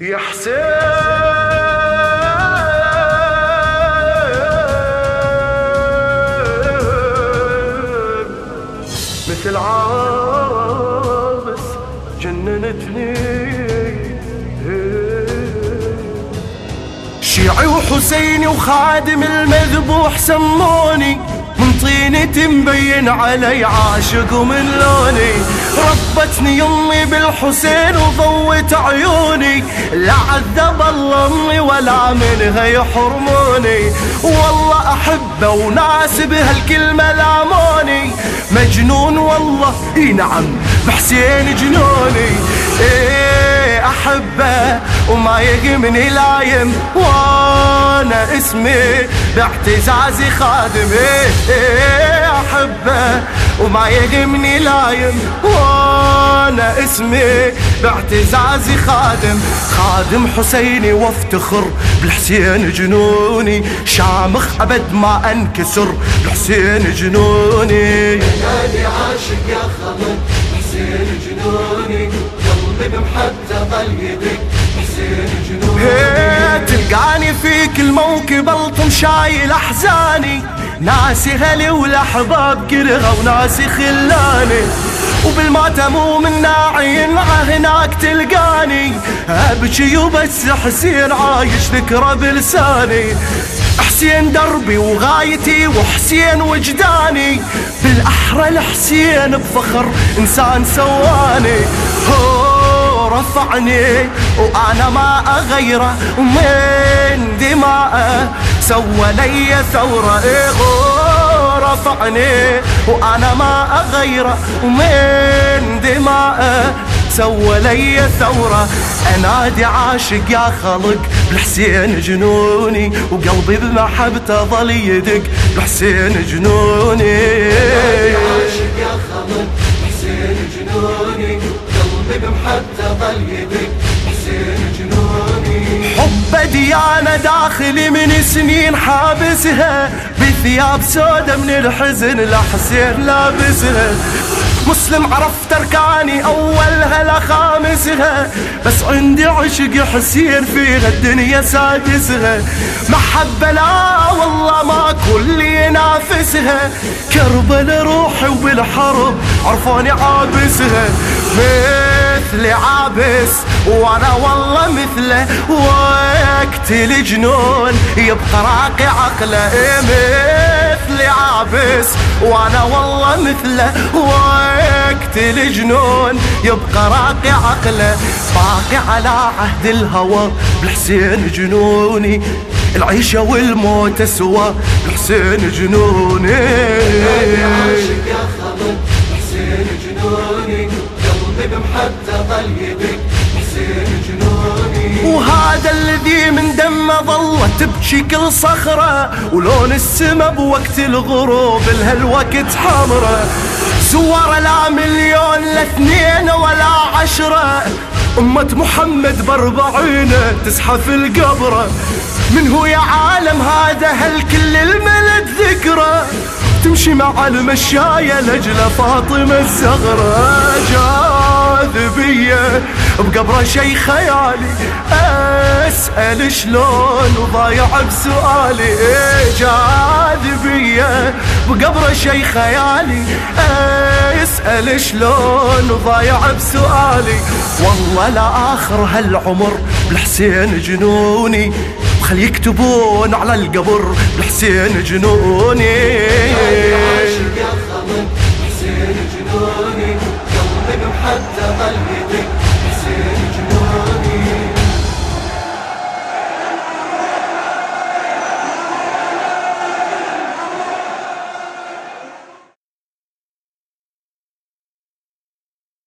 يا حسين. مثل عابس جننتني. شيعي وحسيني وخادم المذبوح سموني. من طينة مبين علي عاشق ومن لوني. ربتني يمي بالحسين وضوت عيوني. لا عذب الله أمي ولا منها يحرموني. والله احبه وناس بهالكلمة لاموني. مجنون والله إي نعم بحسين جنوني. إيه أحبه وما يهمني لايم وأنا اسمي باعتزازي خادم أحبه وما يهمني لايم وأنا اسمي باعتزازي خادم. خادم حسيني وافتخر بالحسين جنوني. شامخ أبد ما أنكسر بالحسين جنوني. نادي عاشق يا خمر حسين جنوني. قلبي تلقاني في كل موكب ألطم شايل أحزاني. ناسي هلي والاحباب كرهه وناسي خلاني. وبالماتم ومن ناعي مع هناك تلقاني. أبكي وبس حسين عايش ذكرى بلساني. حسين دربي وغايتي وحسين وجداني. بالأحرى الحسين بفخر إنسان سواني. هو رفعني وأنا ما أغيره. ومن دماءه سوى لي ثورة. إيه رفعني وأنا ما أغيره. ومن دماءه سوى لي ثورة. انادي عاشق يا خلق. بالحسين جنوني وقلبي بمحبته ظل يدق. بالحسين جنوني. عاشق يا جنوني ظل يدق حسين جنوني. حب ديانة داخلي من سنين حابسها بثياب سودة من الحزن لحسين لابسها. مسلم عرفت أركاني أولها لخامسها بس عندي عشق حسين فيها الدنيا سادسها. محبة لا والله ما كل ينافسها. كربل روحي وبالحرب عرفوني عابسها. مثلي عابس وأنا والله مثله. وقت الجنون يبقى راقي عقله مثلي عابس. وأنا والله مثله. وقت الجنون يبقى راقي عقله. باقي على عهد الهوى بالحسين جنوني. العيشة والموت سوا بالحسين جنوني. ظل يدق حسين جنوني وهذا الذي من دمه ظلت تبكي كل صخرة ولون السما بوقت الغروب لهالوقت حمرة. سوار لا مليون لاثنين ولا عشرة. أمة محمد بأربعينه تزحف القبرة من هو يا عالم هذا؟ هل كل الملد ذكره تمشي مع المشاية لجل فاطمة الزغرة جاذبية بقبره شي خيالي أسأل شلون وضايع بسؤالي. جاذبية. بقبره شي خيالي أسأل شلون وضايع بسؤالي. والله لا آخر هالعمر بالحسين جنوني. خل يكتبون على القبر بالحسين جنوني. جنوني قلبي حسين